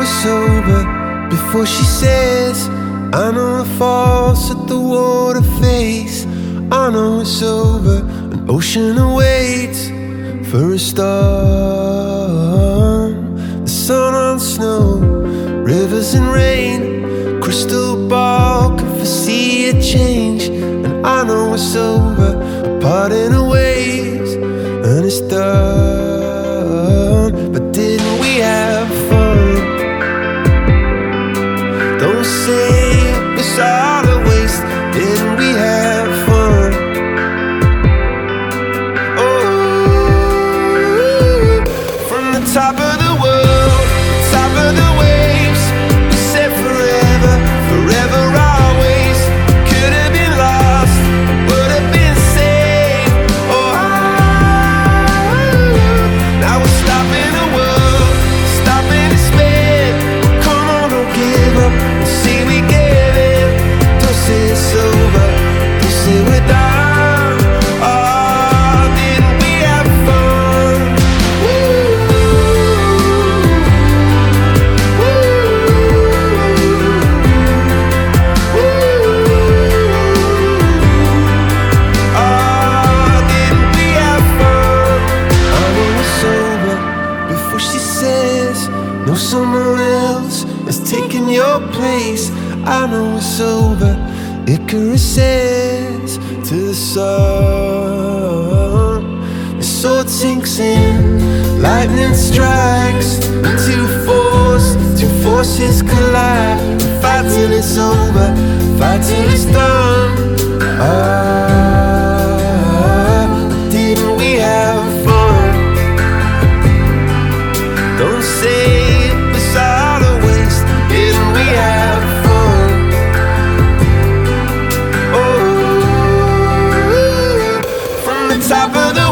it's over before she says, I know the falls at the water face. I know it's over, an ocean awaits for a storm. The sun on snow, rivers and rain, crystal ball can foresee a change. And I know it's over, a parting of ways, and it's done. But didn't we have fun? No someone else is taking your place. I know it's over. Icarus says to the sun. The sword sinks in, lightning strikes. time for the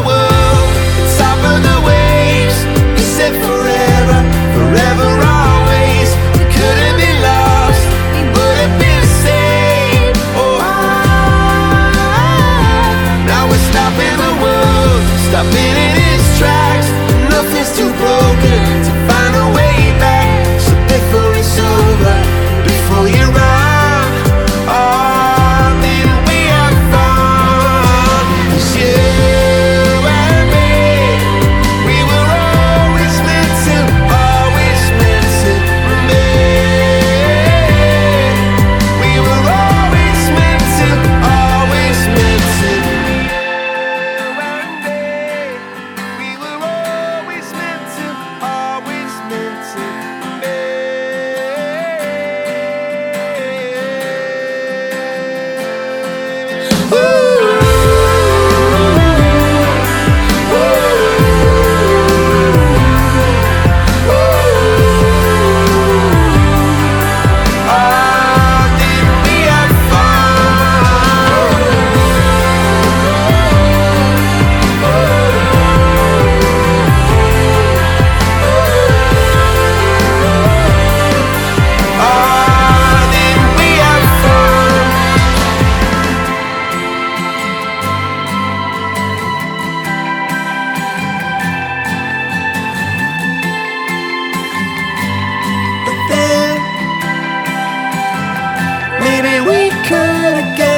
again.